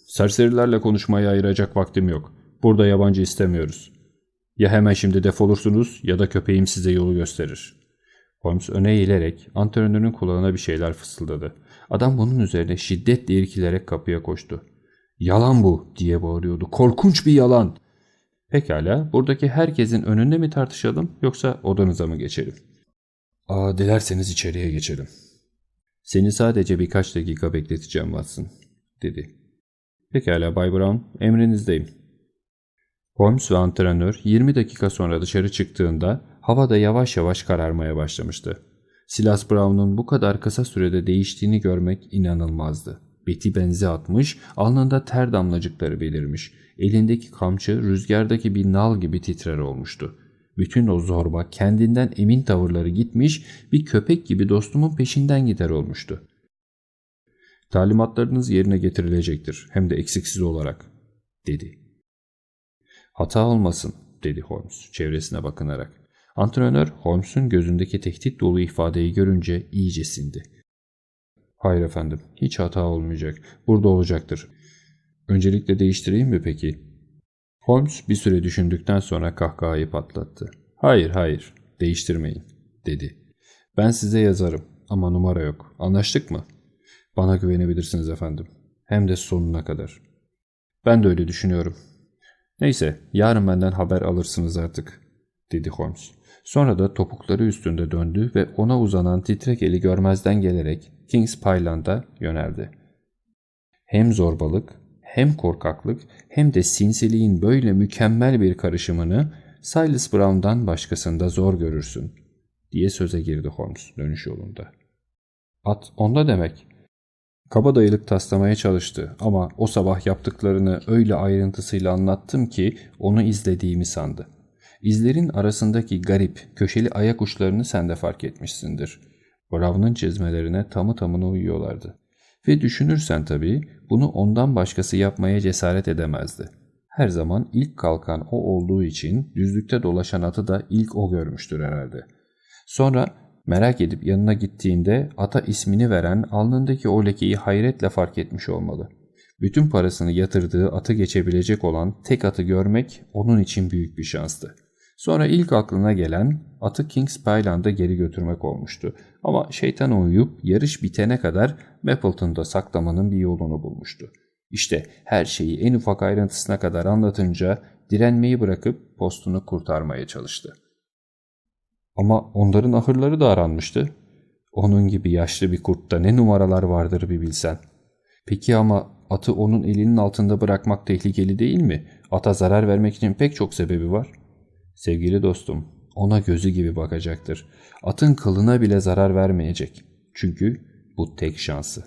''Serserilerle konuşmaya ayıracak vaktim yok. Burada yabancı istemiyoruz. Ya hemen şimdi defolursunuz ya da köpeğim size yolu gösterir.'' Holmes öne eğilerek antrenörün kulağına bir şeyler fısıldadı. Adam bunun üzerine şiddetle irkilerek kapıya koştu. ''Yalan bu!'' diye bağırıyordu. ''Korkunç bir yalan!'' Pekala, buradaki herkesin önünde mi tartışalım yoksa odanıza mı geçelim? ''Aa, dilerseniz içeriye geçelim.'' ''Seni sadece birkaç dakika bekleteceğim Watson.'' dedi. ''Pekala Bay Brown, emrinizdeyim.'' Holmes ve antrenör 20 dakika sonra dışarı çıktığında hava da yavaş yavaş kararmaya başlamıştı. Silas Brown'un bu kadar kısa sürede değiştiğini görmek inanılmazdı. Beti benzi atmış, alnında ter damlacıkları belirmiş. Elindeki kamçı rüzgardaki bir nal gibi titrer olmuştu. Bütün o zorba kendinden emin tavırları gitmiş, bir köpek gibi dostumun peşinden gider olmuştu. Talimatlarınız yerine getirilecektir, hem de eksiksiz olarak, dedi. Hata olmasın, dedi Holmes çevresine bakınarak. Antrenör Holmes'un gözündeki tehdit dolu ifadeyi görünce iyice sindi. Hayır efendim, hiç hata olmayacak. Burada olacaktır. Öncelikle değiştireyim mi peki? Holmes bir süre düşündükten sonra kahkahayı patlattı. Hayır, hayır, değiştirmeyin, dedi. Ben size yazarım ama numara yok. Anlaştık mı? Bana güvenebilirsiniz efendim. Hem de sonuna kadar. Ben de öyle düşünüyorum. Neyse, yarın benden haber alırsınız artık, dedi Holmes. Sonra da topukları üstünde döndü ve ona uzanan titrek eli görmezden gelerek Kings Pyland'a yöneldi. Hem zorbalık, hem korkaklık hem de sinsiliğin böyle mükemmel bir karışımını Silas Brown'dan başkasında zor görürsün, diye söze girdi Holmes dönüş yolunda. At onda demek. Kabadayılık taslamaya çalıştı ama o sabah yaptıklarını öyle ayrıntısıyla anlattım ki onu izlediğimi sandı. İzlerin arasındaki garip, köşeli ayak uçlarını sen de fark etmişsindir. Brown'un çizmelerine tamı tamına uyuyorlardı. Ve düşünürsen tabii bunu ondan başkası yapmaya cesaret edemezdi. Her zaman ilk kalkan o olduğu için düzlükte dolaşan atı da ilk o görmüştür herhalde. Sonra merak edip yanına gittiğinde ata ismini veren alnındaki o lekeyi hayretle fark etmiş olmalı. Bütün parasını yatırdığı atı geçebilecek olan tek atı görmek onun için büyük bir şanstı. Sonra ilk aklına gelen atı Kings Island'a geri götürmek olmuştu. Ama şeytan uyuyup yarış bitene kadar Mapleton'da saklamanın bir yolunu bulmuştu. İşte her şeyi en ufak ayrıntısına kadar anlatınca direnmeyi bırakıp postunu kurtarmaya çalıştı. Ama onların ahırları da aranmıştı. Onun gibi yaşlı bir kurtta ne numaralar vardır bir bilsen. Peki ama atı onun elinin altında bırakmak tehlikeli değil mi? Ata zarar vermek için pek çok sebebi var.'' Sevgili dostum, ona gözü gibi bakacaktır. Atın kılına bile zarar vermeyecek. Çünkü bu tek şansı.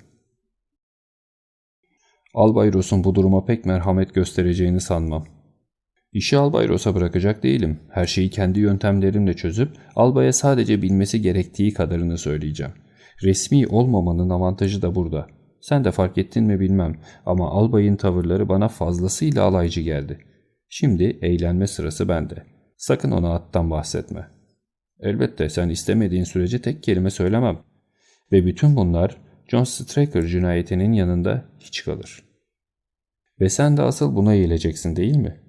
Albay Ross'un bu duruma pek merhamet göstereceğini sanmam. İşi Albay Ross'a bırakacak değilim. Her şeyi kendi yöntemlerimle çözüp Albay'a sadece bilmesi gerektiği kadarını söyleyeceğim. Resmi olmamanın avantajı da burada. Sen de fark ettin mi bilmem ama Albay'ın tavırları bana fazlasıyla alaycı geldi. Şimdi eğlenme sırası bende.'' Sakın ona attan bahsetme. Elbette sen istemediğin sürece tek kelime söylemem. Ve bütün bunlar John Straker cinayetinin yanında hiç kalır. Ve sen de asıl buna eğileceksin değil mi?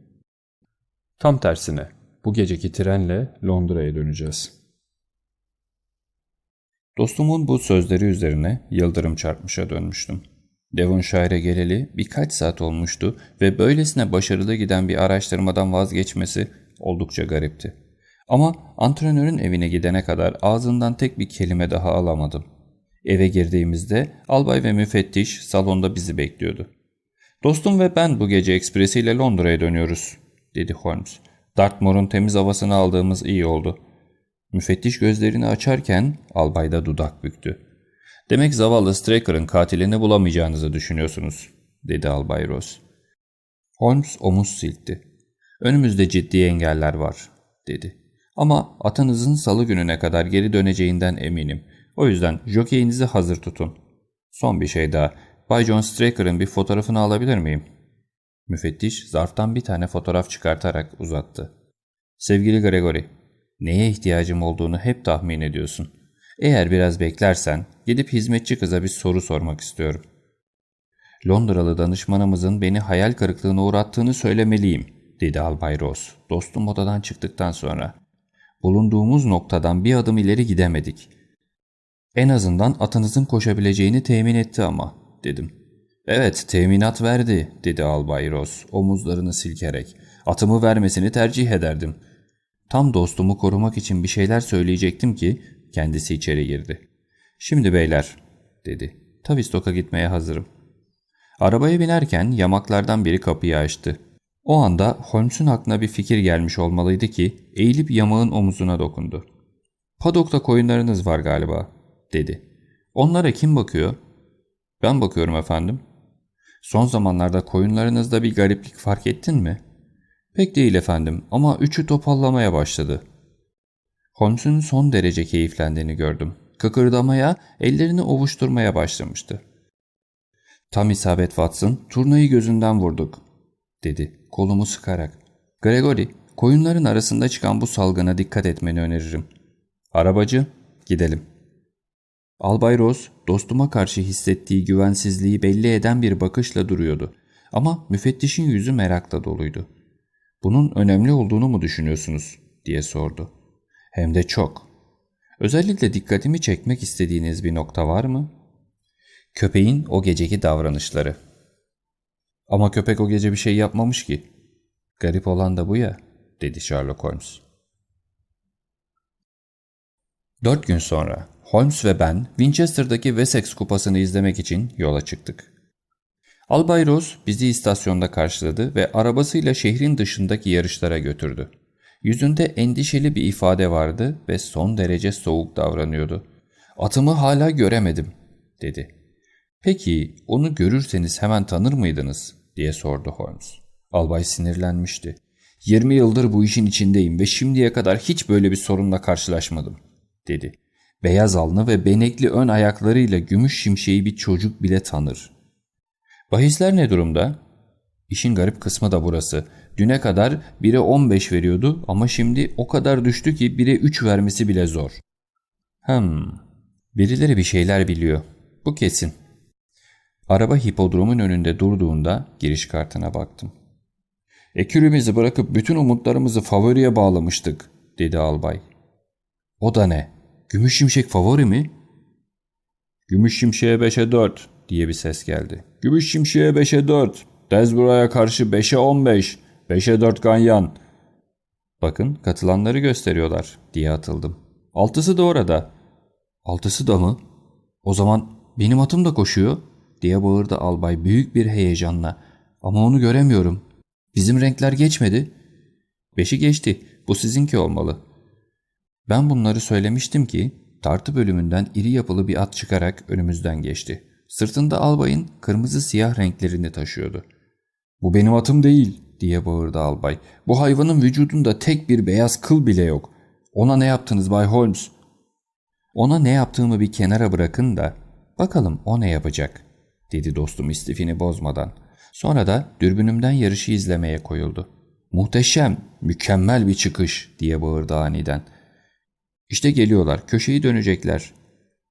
Tam tersine bu geceki trenle Londra'ya döneceğiz. Dostumun bu sözleri üzerine yıldırım çarpmışa dönmüştüm. Devonshire'e geleli birkaç saat olmuştu ve böylesine başarılı giden bir araştırmadan vazgeçmesi oldukça garipti. Ama antrenörün evine gidene kadar ağzından tek bir kelime daha alamadım. Eve girdiğimizde albay ve müfettiş salonda bizi bekliyordu. Dostum ve ben bu gece ekspresiyle Londra'ya dönüyoruz, dedi Holmes. Dartmoor'un temiz havasını aldığımız iyi oldu. Müfettiş gözlerini açarken albay da dudak büktü. Demek zavallı Straker'ın katilini bulamayacağınızı düşünüyorsunuz, dedi albay Ross. Holmes omuz silkti. Önümüzde ciddi engeller var, dedi. Ama atınızın salı gününe kadar geri döneceğinden eminim. O yüzden jokeyinizi hazır tutun. Son bir şey daha. Bay John Straker'ın bir fotoğrafını alabilir miyim? Müfettiş zarftan bir tane fotoğraf çıkartarak uzattı. Sevgili Gregory, neye ihtiyacım olduğunu hep tahmin ediyorsun. Eğer biraz beklersen gidip hizmetçi kıza bir soru sormak istiyorum. Londralı danışmanımızın beni hayal kırıklığına uğrattığını söylemeliyim, dedi Albay Ross, dostum odadan çıktıktan sonra. Bulunduğumuz noktadan bir adım ileri gidemedik. En azından atınızın koşabileceğini temin etti ama, dedim. Evet, teminat verdi, dedi Albay Ross, omuzlarını silkerek. Atımı vermesini tercih ederdim. Tam dostumu korumak için bir şeyler söyleyecektim ki, kendisi içeri girdi. Şimdi beyler, dedi. Tavistock'a gitmeye hazırım. Arabaya binerken yamaklardan biri kapıyı açtı. O anda Holmes'un aklına bir fikir gelmiş olmalıydı ki eğilip yamağın omuzuna dokundu. Padok'ta koyunlarınız var galiba, dedi. Onlara kim bakıyor? Ben bakıyorum efendim. Son zamanlarda koyunlarınızda bir gariplik fark ettin mi? Pek değil efendim ama üçü topallamaya başladı. Holmes'un son derece keyiflendiğini gördüm. Kıkırdamaya, ellerini ovuşturmaya başlamıştı. Tam isabet Watson, turnayı gözünden vurduk, dedi kolumu sıkarak. Gregory, koyunların arasında çıkan bu salgına dikkat etmeni öneririm. Arabacı, gidelim. Albay Rose, dostuma karşı hissettiği güvensizliği belli eden bir bakışla duruyordu. Ama müfettişin yüzü merakla doluydu. Bunun önemli olduğunu mu düşünüyorsunuz? diye sordu. Hem de çok. Özellikle dikkatimi çekmek istediğiniz bir nokta var mı? Köpeğin o geceki davranışları. Ama köpek o gece bir şey yapmamış ki. Garip olan da bu ya, dedi Sherlock Holmes. Dört gün sonra Holmes ve ben Winchester'daki Wessex kupasını izlemek için yola çıktık. Albay Rose bizi istasyonda karşıladı ve arabasıyla şehrin dışındaki yarışlara götürdü. Yüzünde endişeli bir ifade vardı ve son derece soğuk davranıyordu. Atımı hala göremedim, dedi. Peki onu görürseniz hemen tanır mıydınız? diye sordu Holmes. Albay sinirlenmişti. 20 yıldır bu işin içindeyim ve şimdiye kadar hiç böyle bir sorunla karşılaşmadım, dedi. Beyaz alnı ve benekli ön ayaklarıyla gümüş şimşeği bir çocuk bile tanır. Bahisler ne durumda? İşin garip kısmı da burası. Düne kadar 1'e 15 veriyordu ama şimdi o kadar düştü ki 1'e 3 vermesi bile zor. Hmm, birileri bir şeyler biliyor. Bu kesin. Araba hipodromun önünde durduğunda giriş kartına baktım. Ekürümüzü bırakıp bütün umutlarımızı favoriye bağlamıştık, dedi albay. O da ne? Gümüş şimşek favori mi? Gümüş şimşeğe 5'e 4 diye bir ses geldi. Gümüş şimşeğe 5'e 4. Dezbura'ya karşı 5'e 15. 5'e 4 ganyan. Bakın katılanları gösteriyorlar diye atıldım. Altısı da orada. Altısı da mı? O zaman benim atım da koşuyor diye bağırdı albay büyük bir heyecanla. Ama onu göremiyorum. Bizim renkler geçmedi. Beşi geçti. Bu sizinki olmalı. Ben bunları söylemiştim ki tartı bölümünden iri yapılı bir at çıkarak önümüzden geçti. Sırtında albayın kırmızı siyah renklerini taşıyordu. Bu benim atım değil diye bağırdı albay. Bu hayvanın vücudunda tek bir beyaz kıl bile yok. Ona ne yaptınız Bay Holmes? Ona ne yaptığımı bir kenara bırakın da bakalım o ne yapacak dedi dostum istifini bozmadan. Sonra da dürbünümden yarışı izlemeye koyuldu. Muhteşem, mükemmel bir çıkış diye bağırdı aniden. İşte geliyorlar, köşeyi dönecekler.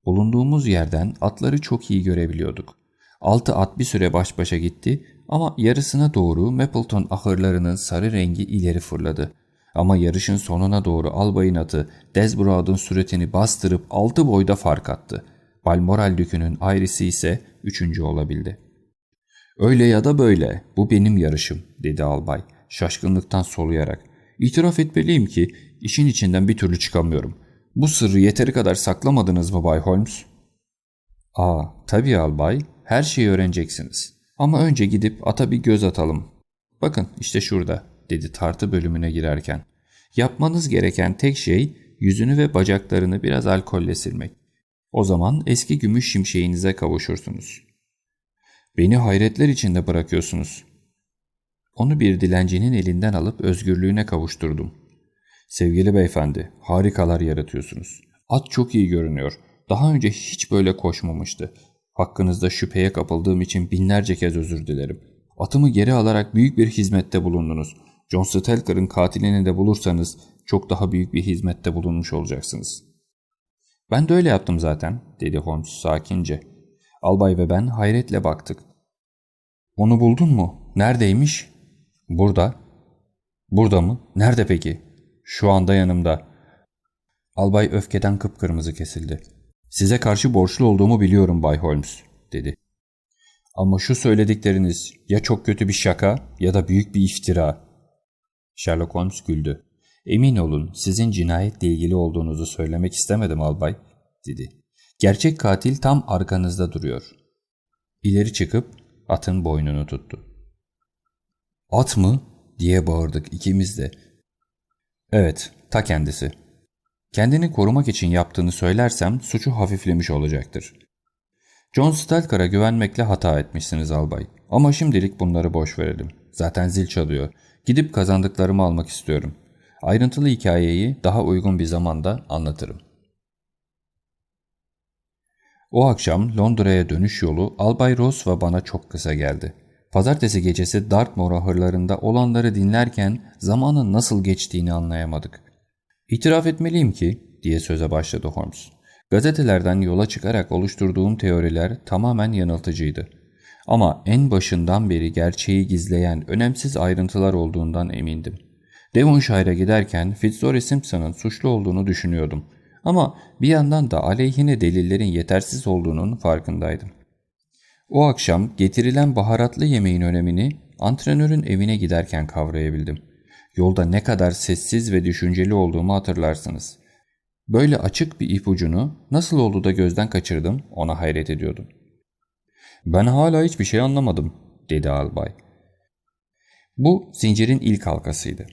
Bulunduğumuz yerden atları çok iyi görebiliyorduk. Altı at bir süre baş başa gitti ama yarısına doğru Mapleton ahırlarının sarı rengi ileri fırladı. Ama yarışın sonuna doğru albayın atı Desbroad'un suretini bastırıp altı boyda fark attı. Balmoral Dükü'nün ayrısı ise üçüncü olabildi. Öyle ya da böyle bu benim yarışım dedi albay şaşkınlıktan soluyarak. İtiraf etmeliyim ki işin içinden bir türlü çıkamıyorum. Bu sırrı yeteri kadar saklamadınız mı Bay Holmes? Aa, tabii albay. Her şeyi öğreneceksiniz. Ama önce gidip ata bir göz atalım. Bakın işte şurada, dedi tartı bölümüne girerken. Yapmanız gereken tek şey yüzünü ve bacaklarını biraz alkolle silmek. O zaman eski gümüş şimşeğinize kavuşursunuz. Beni hayretler içinde bırakıyorsunuz. Onu bir dilencinin elinden alıp özgürlüğüne kavuşturdum. Sevgili beyefendi, harikalar yaratıyorsunuz. At çok iyi görünüyor. Daha önce hiç böyle koşmamıştı. Hakkınızda şüpheye kapıldığım için binlerce kez özür dilerim. Atımı geri alarak büyük bir hizmette bulundunuz. John Stelker'ın katilini de bulursanız çok daha büyük bir hizmette bulunmuş olacaksınız. Ben de öyle yaptım zaten, dedi Holmes sakince. Albay ve ben hayretle baktık. Onu buldun mu? Neredeymiş? Burada. Burada mı? Nerede peki? Şu anda yanımda. Albay öfkeden kıpkırmızı kesildi. Size karşı borçlu olduğumu biliyorum Bay Holmes, dedi. Ama şu söyledikleriniz ya çok kötü bir şaka ya da büyük bir iftira. Sherlock Holmes güldü. Emin olun sizin cinayetle ilgili olduğunuzu söylemek istemedim albay, dedi. Gerçek katil tam arkanızda duruyor. İleri çıkıp atın boynunu tuttu. At mı? diye bağırdık ikimiz de. Evet, ta kendisi. Kendini korumak için yaptığını söylersem suçu hafiflemiş olacaktır. John Stelkar'a güvenmekle hata etmişsiniz albay. Ama şimdilik bunları boş verelim. Zaten zil çalıyor. Gidip kazandıklarımı almak istiyorum. Ayrıntılı hikayeyi daha uygun bir zamanda anlatırım. O akşam Londra'ya dönüş yolu Albay Ross ve bana çok kısa geldi. Pazartesi gecesi Dartmoor ahırlarında olanları dinlerken zamanın nasıl geçtiğini anlayamadık. İtiraf etmeliyim ki, diye söze başladı Holmes. Gazetelerden yola çıkarak oluşturduğum teoriler tamamen yanıltıcıydı. Ama en başından beri gerçeği gizleyen önemsiz ayrıntılar olduğundan emindim. Devonshire'a giderken Fitzroy Simpson'ın suçlu olduğunu düşünüyordum. Ama bir yandan da aleyhine delillerin yetersiz olduğunun farkındaydım. O akşam getirilen baharatlı yemeğin önemini antrenörün evine giderken kavrayabildim. Yolda ne kadar sessiz ve düşünceli olduğumu hatırlarsınız. Böyle açık bir ipucunu nasıl oldu da gözden kaçırdım ona hayret ediyordum. Ben hala hiçbir şey anlamadım dedi albay. Bu zincirin ilk halkasıydı.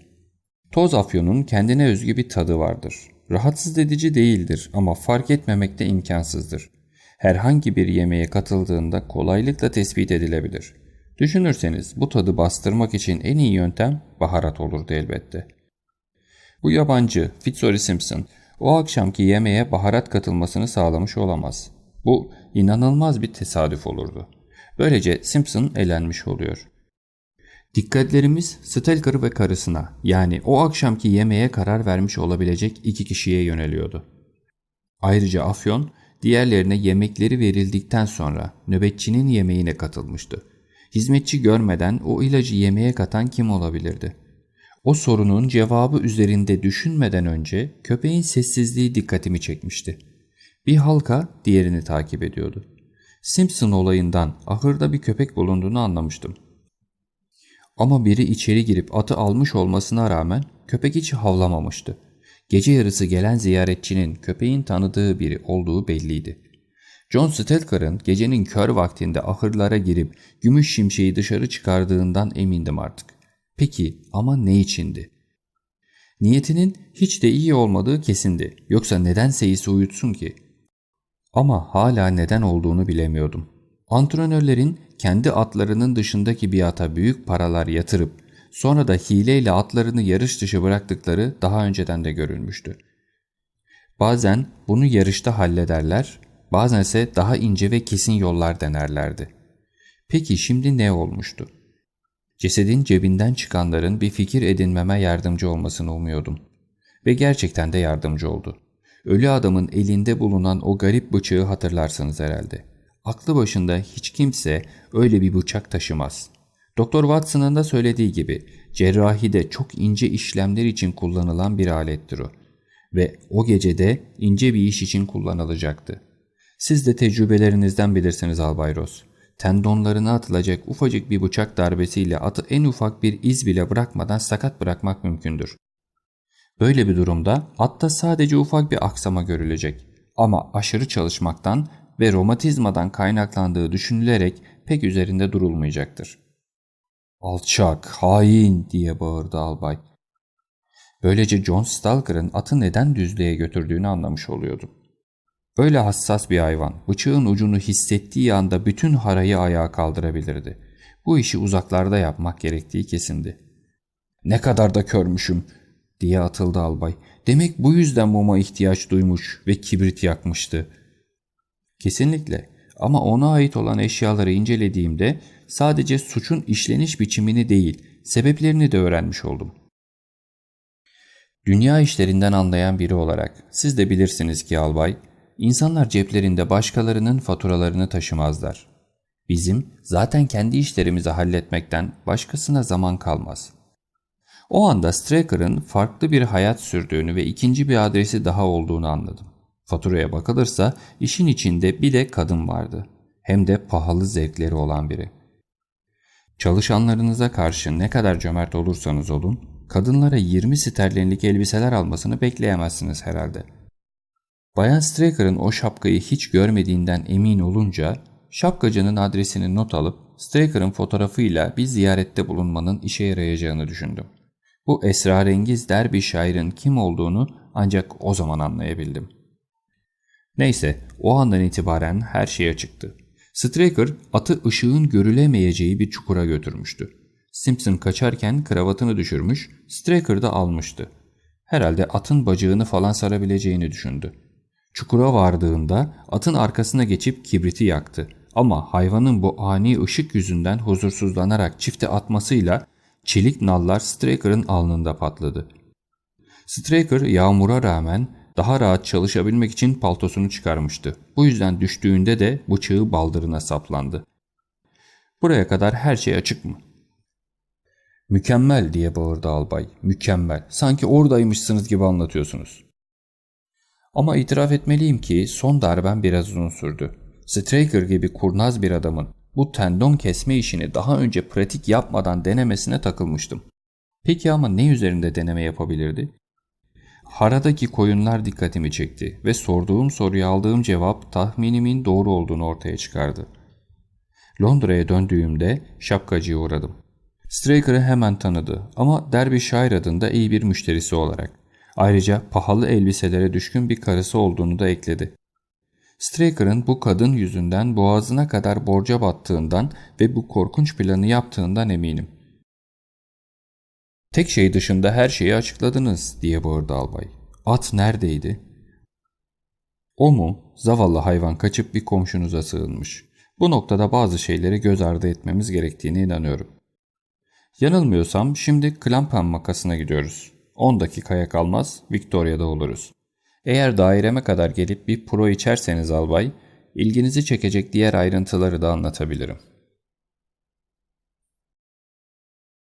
Toz afyonun kendine özgü bir tadı vardır. Rahatsız edici değildir ama fark etmemek de imkansızdır. Herhangi bir yemeğe katıldığında kolaylıkla tespit edilebilir. Düşünürseniz bu tadı bastırmak için en iyi yöntem baharat olurdu elbette. Bu yabancı Fitzroy Simpson o akşamki yemeğe baharat katılmasını sağlamış olamaz. Bu inanılmaz bir tesadüf olurdu. Böylece Simpson elenmiş oluyor. Dikkatlerimiz Stelker ve karısına yani o akşamki yemeğe karar vermiş olabilecek iki kişiye yöneliyordu. Ayrıca Afyon diğerlerine yemekleri verildikten sonra nöbetçinin yemeğine katılmıştı. Hizmetçi görmeden o ilacı yemeğe katan kim olabilirdi? O sorunun cevabı üzerinde düşünmeden önce köpeğin sessizliği dikkatimi çekmişti. Bir halka diğerini takip ediyordu. Simpson olayından ahırda bir köpek bulunduğunu anlamıştım. Ama biri içeri girip atı almış olmasına rağmen köpek hiç havlamamıştı. Gece yarısı gelen ziyaretçinin köpeğin tanıdığı biri olduğu belliydi. John Stelkar'ın gecenin kör vaktinde ahırlara girip gümüş şimşeği dışarı çıkardığından emindim artık. Peki ama ne içindi? Niyetinin hiç de iyi olmadığı kesindi. Yoksa neden seyisi uyutsun ki? Ama hala neden olduğunu bilemiyordum. Antrenörlerin kendi atlarının dışındaki bir ata büyük paralar yatırıp sonra da hileyle atlarını yarış dışı bıraktıkları daha önceden de görülmüştü. Bazen bunu yarışta hallederler, bazen ise daha ince ve kesin yollar denerlerdi. Peki şimdi ne olmuştu? Cesedin cebinden çıkanların bir fikir edinmeme yardımcı olmasını umuyordum. Ve gerçekten de yardımcı oldu. Ölü adamın elinde bulunan o garip bıçağı hatırlarsınız herhalde. Aklı başında hiç kimse öyle bir bıçak taşımaz. Doktor Watson'ın da söylediği gibi cerrahide çok ince işlemler için kullanılan bir alettir o. Ve o gecede ince bir iş için kullanılacaktı. Siz de tecrübelerinizden bilirsiniz Albay Ross. Tendonlarına atılacak ufacık bir bıçak darbesiyle atı en ufak bir iz bile bırakmadan sakat bırakmak mümkündür. Böyle bir durumda atta sadece ufak bir aksama görülecek ama aşırı çalışmaktan ve romatizmadan kaynaklandığı düşünülerek pek üzerinde durulmayacaktır. Alçak, hain diye bağırdı albay. Böylece John Stalker'ın atı neden düzlüğe götürdüğünü anlamış oluyordu. Böyle hassas bir hayvan bıçağın ucunu hissettiği anda bütün harayı ayağa kaldırabilirdi. Bu işi uzaklarda yapmak gerektiği kesindi. Ne kadar da körmüşüm diye atıldı albay. Demek bu yüzden muma ihtiyaç duymuş ve kibrit yakmıştı. Kesinlikle ama ona ait olan eşyaları incelediğimde sadece suçun işleniş biçimini değil, sebeplerini de öğrenmiş oldum. Dünya işlerinden anlayan biri olarak siz de bilirsiniz ki albay, insanlar ceplerinde başkalarının faturalarını taşımazlar. Bizim zaten kendi işlerimizi halletmekten başkasına zaman kalmaz. O anda Straker'ın farklı bir hayat sürdüğünü ve ikinci bir adresi daha olduğunu anladım. Faturaya bakılırsa işin içinde bir de kadın vardı. Hem de pahalı zevkleri olan biri. Çalışanlarınıza karşı ne kadar cömert olursanız olun, kadınlara 20 sterlinlik elbiseler almasını bekleyemezsiniz herhalde. Bayan Straker'ın o şapkayı hiç görmediğinden emin olunca şapkacının adresini not alıp Straker'ın fotoğrafıyla bir ziyarette bulunmanın işe yarayacağını düşündüm. Bu esrarengiz derbi şairin kim olduğunu ancak o zaman anlayabildim. Neyse o andan itibaren her şey açıktı. Straker atı ışığın görülemeyeceği bir çukura götürmüştü. Simpson kaçarken kravatını düşürmüş, Straker da almıştı. Herhalde atın bacağını falan sarabileceğini düşündü. Çukura vardığında atın arkasına geçip kibriti yaktı. Ama hayvanın bu ani ışık yüzünden huzursuzlanarak çifte atmasıyla çelik nallar Straker'ın alnında patladı. Straker yağmura rağmen daha rahat çalışabilmek için paltosunu çıkarmıştı. Bu yüzden düştüğünde de bıçağı baldırına saplandı. Buraya kadar her şey açık mı? Mükemmel diye bağırdı albay. Mükemmel. Sanki oradaymışsınız gibi anlatıyorsunuz. Ama itiraf etmeliyim ki son darben biraz uzun sürdü. Straker gibi kurnaz bir adamın bu tendon kesme işini daha önce pratik yapmadan denemesine takılmıştım. Peki ama ne üzerinde deneme yapabilirdi? Haradaki koyunlar dikkatimi çekti ve sorduğum soruya aldığım cevap tahminimin doğru olduğunu ortaya çıkardı. Londra'ya döndüğümde şapkacıya uğradım. Straker'ı hemen tanıdı ama Derbyshire adında iyi bir müşterisi olarak. Ayrıca pahalı elbiselere düşkün bir karısı olduğunu da ekledi. Straker'ın bu kadın yüzünden boğazına kadar borca battığından ve bu korkunç planı yaptığından eminim. Tek şey dışında her şeyi açıkladınız diye bağırdı albay. At neredeydi? O mu? Zavallı hayvan kaçıp bir komşunuza sığınmış. Bu noktada bazı şeyleri göz ardı etmemiz gerektiğine inanıyorum. Yanılmıyorsam şimdi Clapham makasına gidiyoruz. 10 dakikaya kalmaz Victoria'da oluruz. Eğer daireme kadar gelip bir pro içerseniz albay, ilginizi çekecek diğer ayrıntıları da anlatabilirim.''